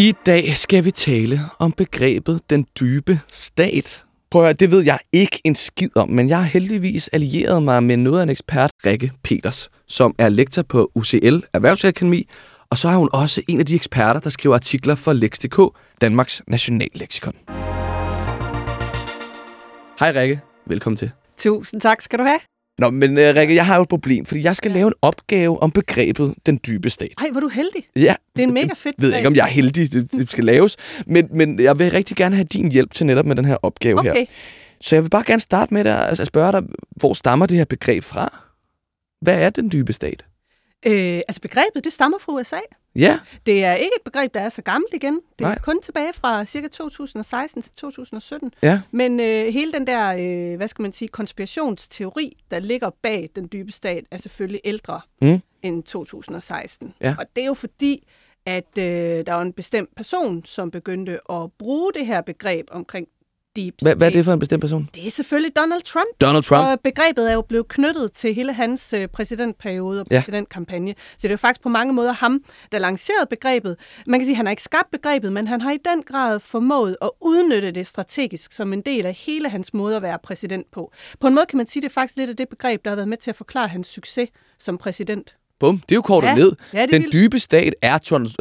I dag skal vi tale om begrebet den dybe stat. Prøv at høre, det ved jeg ikke en skid om, men jeg har heldigvis allieret mig med noget af en ekspert, Rikke Peters, som er lektor på UCL Erhvervsakademi, og så er hun også en af de eksperter, der skriver artikler for Lex.dk, Danmarks nationalleksikon. Hej Rikke, velkommen til. Tusind tak skal du have. Nå, men uh, Rikke, jeg har jo et problem, fordi jeg skal lave en opgave om begrebet den dybe stat. Ej, hvor du heldig. Ja, Det er en mega fedt Jeg ved ikke, om jeg er heldig, det, det skal laves, men, men jeg vil rigtig gerne have din hjælp til netop med den her opgave her. Okay. Så jeg vil bare gerne starte med altså at spørge dig, hvor stammer det her begreb fra? Hvad er den dybe stat? Øh, altså begrebet, det stammer fra USA. Ja, Det er ikke et begreb, der er så gammelt igen. Det er Nej. kun tilbage fra cirka 2016 til 2017. ja. Men øh, hele den der, øh, hvad skal man sige, konspirationsteori, der ligger bag den dybe stat, er selvfølgelig ældre Mm. end 2016. Ja. Og det er jo fordi, at øh, der var en bestemt person, som begyndte at bruge det her begreb omkring deep Hvad, hvad er state. det for en bestemt person? Det er selvfølgelig Donald Trump. Donald Trump. Så begrebet er jo blevet knyttet til hele hans øh, præsidentperiode og Ja. præsidentkampagne. Så det er jo faktisk på mange måder ham, der lancerede begrebet. Man kan sige, at han har ikke skabt begrebet, men han har i den grad formået at udnytte det strategisk som en del af hele hans måde at være præsident på. På en måde kan man sige, at det er faktisk lidt af det begreb, der har været med til at forklare hans succes som præsident. Bum, det er jo kortet Ja. ned. Ja, det den vildt. dybe stat er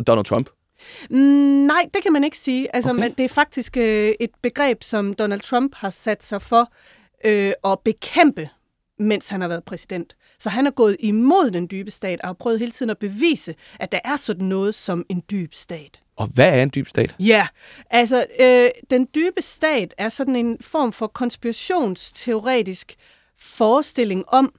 Donald Trump. Mm, nej, det kan man ikke sige. Altså, Okay. men det er faktisk øh, et begreb, som Donald Trump har sat sig for øh, at bekæmpe, mens han har været præsident. Så han er gået imod den dybe stat og har prøvet hele tiden at bevise, at der er sådan noget som en dyb stat. Og hvad er en dyb stat? Ja, altså øh, den dybe stat er sådan en form for konspirationsteoretisk forestilling om,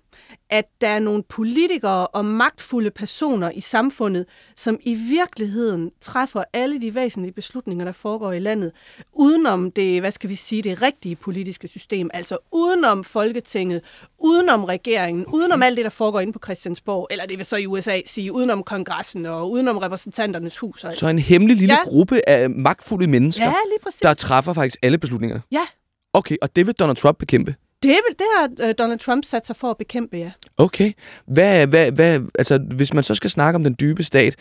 at der er nogle politikere og magtfulde personer i samfundet, som i virkeligheden træffer alle de væsentlige beslutninger, der foregår i landet, udenom det, hvad skal vi sige, det rigtige politiske system, altså udenom Folketinget, udenom regeringen, okay. udenom alt det, der foregår inde på Christiansborg, eller det vil så i USA sige, udenom kongressen og udenom repræsentanternes hus. Og Så en hemmelig lille Ja. gruppe af magtfulde mennesker, ja, der træffer faktisk alle beslutningerne. Ja, Okay, og det vil Donald Trump bekæmpe. Det, er vel, det har øh, Donald Trump sat sig for at bekæmpe, ja. Okay. Hvad, hvad, hvad, altså, hvis man så skal snakke om den dybe stat,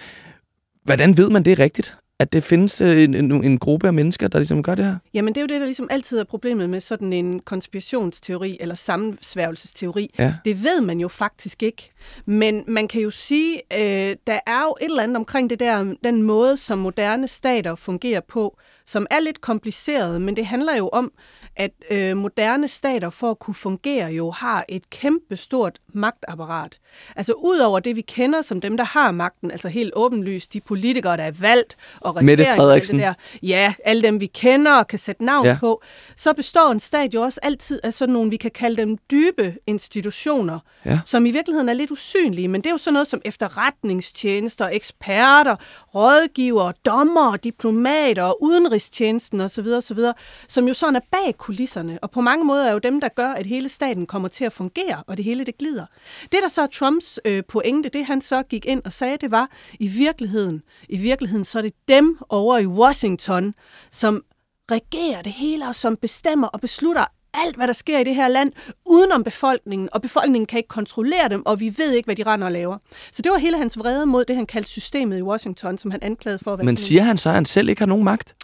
hvordan ved man det er rigtigt? At det findes øh, en, en, en gruppe af mennesker, der ligesom gør det her? Jamen, det er jo det, der ligesom altid er problemet med sådan en konspirationsteori eller sammensværgelsesteori. Ja. Det ved man jo faktisk ikke. Men man kan jo sige, øh, der er jo et eller andet omkring det der, den måde, som moderne stater fungerer på, som er lidt kompliceret, men det handler jo om, at øh, moderne stater for at kunne fungere jo har et kæmpe stort magtapparat. Altså udover det, vi kender som dem, der har magten, altså helt åbenlyst de politikere, der er valgt, og regeringen, og det der, ja, alle dem, vi kender og kan sætte navn Ja. på, så består en stat jo også altid af sådan nogle, vi kan kalde dem dybe institutioner, Ja. som i virkeligheden er lidt usynlige, men det er jo sådan noget som efterretningstjenester, eksperter, rådgiver, dommer, diplomater, udenrigstjenesten osv., osv., som jo sådan er bag kulisserne, og på mange måder er jo dem, der gør, at hele staten kommer til at fungere, og det hele det glider. Det, der så er Trumps øh, pointe, det han så gik ind og sagde, det var, i virkeligheden, i virkeligheden, så er det dem over i Washington, som regerer det hele, og som bestemmer og beslutter alt, hvad der sker i det her land, udenom befolkningen, og befolkningen kan ikke kontrollere dem, og vi ved ikke, hvad de render og laver. Så det var hele hans vrede mod det, han kaldte systemet i Washington, som han anklagede for at være Men siger han så, at han selv ikke har nogen magt?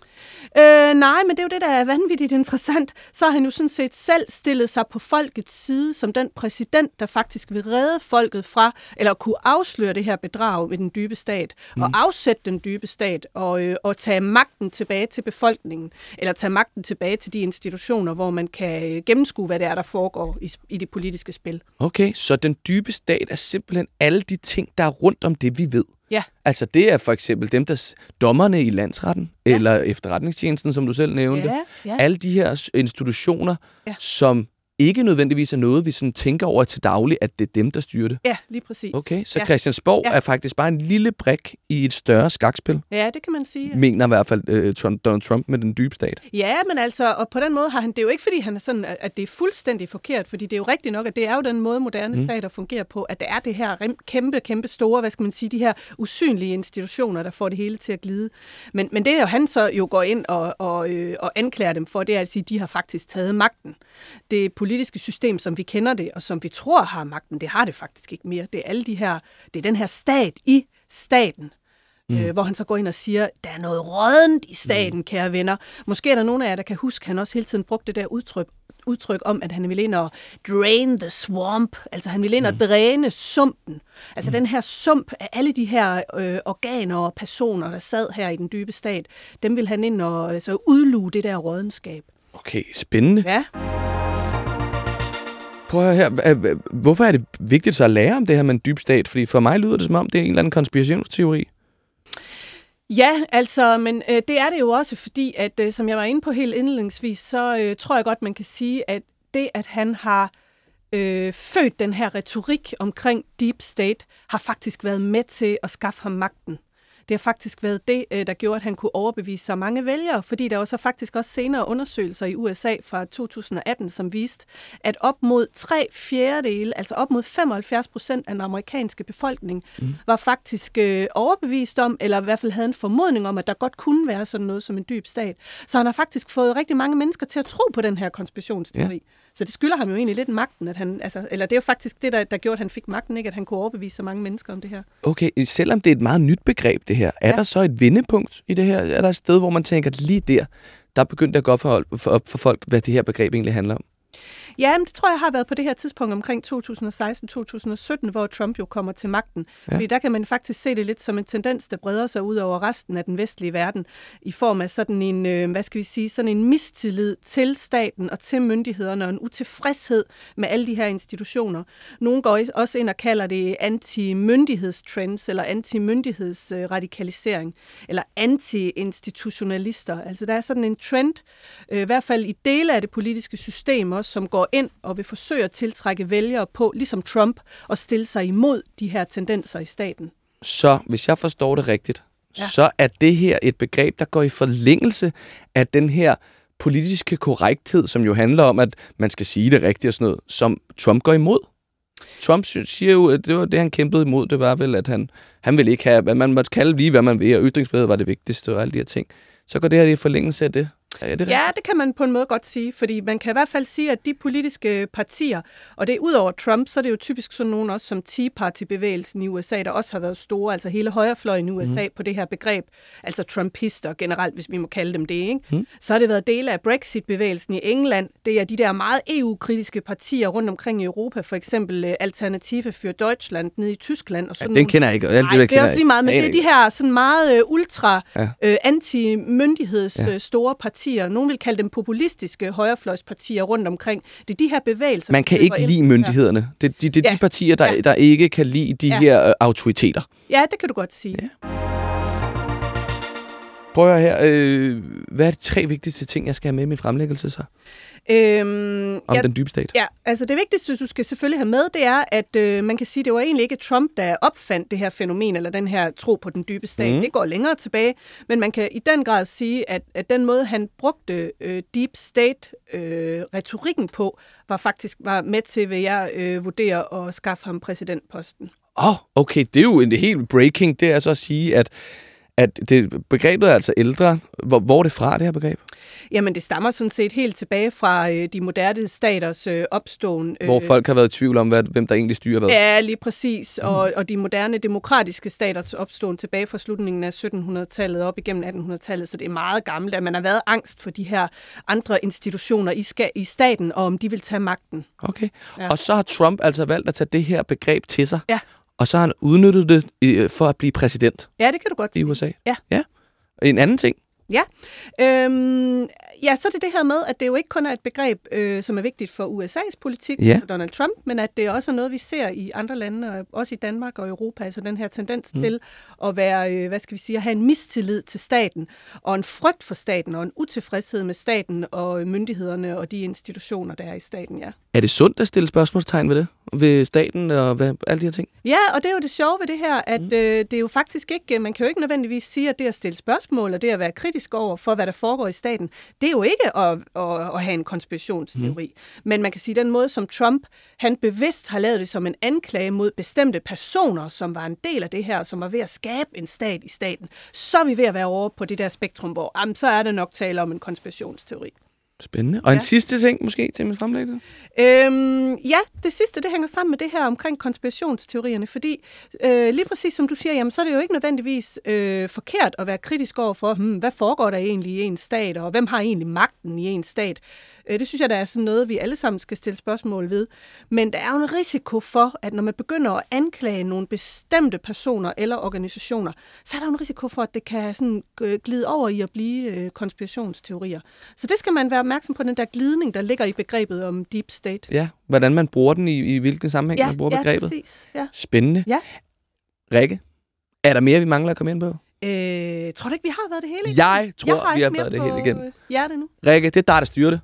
Øh, nej, men det er jo det, der er vanvittigt interessant. Så har han jo sådan set selv stillet sig på folkets side som den præsident, der faktisk vil redde folket fra, eller kunne afsløre det her bedrag med den dybe stat, mm. og afsætte den dybe stat, og, øh, og tage magten tilbage til befolkningen, eller tage magten tilbage til de institutioner, hvor man kan øh, gennemskue, hvad det er, der foregår i, i det politiske spil. Okay, så den dybe stat er simpelthen alle de ting, der er rundt om det, vi ved. Ja. Altså det er for eksempel dem, der dommerne i landsretten, ja. eller efterretningstjenesten, som du selv nævnte. Ja, ja. Alle de her institutioner, Ja. som ikke nødvendigvis er noget, vi sådan tænker over til daglig, at det er dem, der styrer det. Ja, lige præcis. Okay, så ja. Christiansborg Ja. er faktisk bare en lille brik i et større skakspil, Ja, det kan man sige. mener i hvert fald øh, Trump, Donald Trump med den dybe stat. Ja, men altså, og på den måde har han, det er jo ikke fordi, han er sådan, at det er fuldstændig forkert, fordi det er jo rigtigt nok, at det er jo den måde, moderne mm. stater fungerer på, at der er det her kæmpe, kæmpe store, hvad skal man sige, de her usynlige institutioner, der får det hele til at glide. Men, men det er jo, han så jo går ind og, og, øh, og anklager dem for, det er at sige, at de har faktisk taget magten. Det politiske system, som vi kender det, og som vi tror har magten, det har det faktisk ikke mere. Det er alle de her, det er den her stat i staten, mm. øh, hvor han så går ind og siger, der er noget rådent i staten, mm. kære venner. Måske er der nogen af jer, der kan huske, at han også hele tiden brugte det der udtryk, udtryk om, at han ville ind og drain the swamp, altså han ville ind og dræne sumpen. Altså den her sump af alle de her øh, organer og personer, der sad her i den dybe stat, dem vil han ind og altså, udluge det der rådenskab. Okay, spændende. Ja. Prøv at høre her. Hvorfor er det vigtigt så at lære om det her med en dyb stat? Fordi for mig lyder det som om, det er en eller anden konspirationsteori. Ja, altså, men øh, det er det jo også, fordi at, øh, som jeg var inde på helt indledningsvis, så øh, tror jeg godt, man kan sige, at det, at han har øh, født den her retorik omkring deep state, har faktisk været med til at skaffe ham magten. Det har faktisk været det, øh, der gjorde, at han kunne overbevise så mange vælgere, fordi der var så faktisk også senere undersøgelser i USA fra 2018, som viste, at op mod tre fjerdedele, altså op mod 75 procent af den amerikanske befolkning, mm. var faktisk øh, overbevist om, eller i hvert fald havde en formodning om, at der godt kunne være sådan noget som en dyb stat. Så han har faktisk fået rigtig mange mennesker til at tro på den her konspirationsteori. Ja. Så det skylder ham jo egentlig lidt magten, at han, altså, eller det er jo faktisk det, der, der gjorde, at han fik magten, ikke? at han kunne overbevise så mange mennesker om det her. Okay, selvom det er et meget nyt begreb, det her, er Ja. der så et vendepunkt i det her? Er der et sted, hvor man tænker, at lige der, der begyndte det at gå op for, for, for folk, hvad det her begreb egentlig handler om? Ja, men det tror jeg har været på det her tidspunkt omkring 2016-2017, hvor Trump jo kommer til magten. Ja. Fordi der kan man faktisk se det lidt som en tendens, der breder sig ud over resten af den vestlige verden, i form af sådan en, øh, hvad skal vi sige, sådan en mistillid til staten og til myndighederne, og en utilfredshed med alle de her institutioner. Nogle går også ind og kalder det anti-myndighedstrends, eller anti-myndighedsradikalisering, eller anti-institutionalister. Altså der er sådan en trend, øh, i hvert fald i dele af det politiske system også, som går ind og vil forsøge at tiltrække vælgere på, ligesom Trump, og stille sig imod de her tendenser i staten. Så hvis jeg forstår det rigtigt, ja. Så er det her et begreb, der går i forlængelse af den her politiske korrekthed, som jo handler om, at man skal sige det rigtigt og sådan noget, som Trump går imod. Trump siger jo, at det var det, han kæmpede imod, det var vel, at han, han ville ikke have, hvad man måtte kalde lige, hvad man vil, og ytringsfrihed var det vigtigste og alle de her ting. Så går det her i forlængelse af det. Er det Ja, det kan man på en måde godt sige, fordi man kan i hvert fald sige, at de politiske partier, og det er ud over Trump, så er det jo typisk sådan nogen også som Tea Party-bevægelsen i USA, der også har været store, altså hele højrefløjen i USA mm. på det her begreb, altså Trumpister generelt, hvis vi må kalde dem det, ikke? Mm. så har det været dele af Brexit-bevægelsen i England, det er de der meget EU-kritiske partier rundt omkring i Europa, for eksempel øh, Alternative für Deutschland nede i Tyskland. Og Ja, sådan den nogle- kender jeg ikke. Alt Nej, det, det er også lige meget, men det er de her sådan meget øh, ultra Ja. ja. øh, anti-myndigheds Ja. ja. store partier. Nogle vil kalde dem populistiske højrefløjspartier rundt omkring. Det er de her bevægelser. Man kan ikke lide myndighederne. Det, det, det er de Ja. partier, der, Ja. der ikke kan lide de Ja. her øh, autoriteter. Ja. ja, det kan du godt sige. Ja. Prøv at her. Øh, hvad er de tre vigtigste ting, jeg skal have med i min fremlæggelse så? Øhm, Om ja, den dybe stat? Ja, altså det vigtigste, du skal selvfølgelig have med, det er, at øh, man kan sige, det var egentlig ikke Trump, der opfandt det her fænomen, eller den her tro på den dybe stat. Mm. Det går længere tilbage, men man kan i den grad sige, at, at den måde, han brugte øh, deep state-retorikken på, var faktisk var med til, vil jeg øh, vurdere, at skaffe ham præsidentposten. Åh, oh, okay. Det er jo en helt breaking. Det er så at sige, at, at det, begrebet er altså ældre. Hvor, hvor er det fra, det her begreb? Jamen, det stammer sådan set helt tilbage fra øh, de moderne staters øh, opståen. Hvor folk har været i tvivl om, hvad, hvem der egentlig styrer hvad. Ja, lige præcis. Og, og de moderne demokratiske staters opståen tilbage fra slutningen af 1700-tallet op igennem 1800-tallet, så det er meget gammelt, at man har været angst for de her andre institutioner i, ska- i staten, og om de vil tage magten. Okay. Ja. Og så har Trump altså valgt at tage det her begreb til sig. Ja. Og så har han udnyttet det øh, for at blive præsident Ja, det kan du godt i sige. USA. Ja. ja. En anden ting, Ja, øhm, ja, så er det det her med, at det jo ikke kun er et begreb, øh, som er vigtigt for USA's politik, Ja. for Donald Trump, men at det også er noget, vi ser i andre lande, og også i Danmark og Europa, altså den her tendens mm. til at være, øh, hvad skal vi sige, at have en mistillid til staten, og en frygt for staten, og en utilfredshed med staten og myndighederne og de institutioner, der er i staten, ja. Er det sundt at stille spørgsmålstegn ved det? Ved staten og hvad, alle de her ting? Ja, og det er jo det sjove ved det her, at mm. øh, det er jo faktisk ikke, man kan jo ikke nødvendigvis sige, at det at stille spørgsmål, og det at være kritisk over for, hvad der foregår i staten, det er jo ikke at, at, at have en konspirationsteori. Mm. Men man kan sige, at den måde, som Trump, han bevidst har lavet det som en anklage mod bestemte personer, som var en del af det her, som var ved at skabe en stat i staten, så er vi ved at være over på det der spektrum, hvor jamen, så er det nok tale om en konspirationsteori. Spændende. Og en Ja. sidste ting måske til min fremlæggelse? Øhm, ja, det sidste, det hænger sammen med det her omkring konspirationsteorierne, fordi øh, lige præcis som du siger, jamen, så er det jo ikke nødvendigvis øh, forkert at være kritisk over for, hmm, hvad foregår der egentlig i en stat, og hvem har egentlig magten i en stat. Øh, det synes jeg, der er sådan noget, vi alle sammen skal stille spørgsmål ved. Men der er jo en risiko for, at når man begynder at anklage nogle bestemte personer eller organisationer, så er der en risiko for, at det kan sådan øh, glide over i at blive øh, konspirationsteorier. Så det skal man være opmærksom på, den der glidning, der ligger i begrebet om deep state. Ja, hvordan man bruger den i, i hvilken sammenhæng Ja, man bruger ja, begrebet. præcis. Ja. Spændende. Ja. Rikke, er der mere, vi mangler at komme ind på? Øh, tror du ikke, vi har været det hele? igennem? Jeg tror, jeg har vi har været det hele øh, hjertet nu. Rikke, det er dig, der styrer det.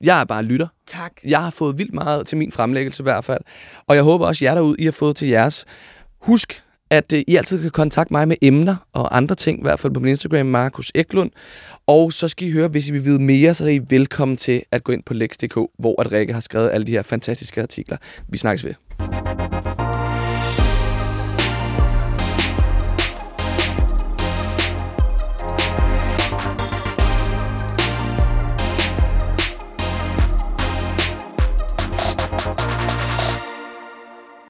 Jeg er bare lytter. Tak. Jeg har fået vildt meget til min fremlæggelse i hvert fald. Og jeg håber også, jer derude, I har fået til jeres. Husk, at øh, I altid kan kontakte mig med emner og andre ting, i hvert fald på min Instagram, Markus Eklund. Og så skal I høre, hvis I vil vide mere, så er I velkommen til at gå ind på lex.dk, hvor at Rikke har skrevet alle de her fantastiske artikler. Vi snakkes ved.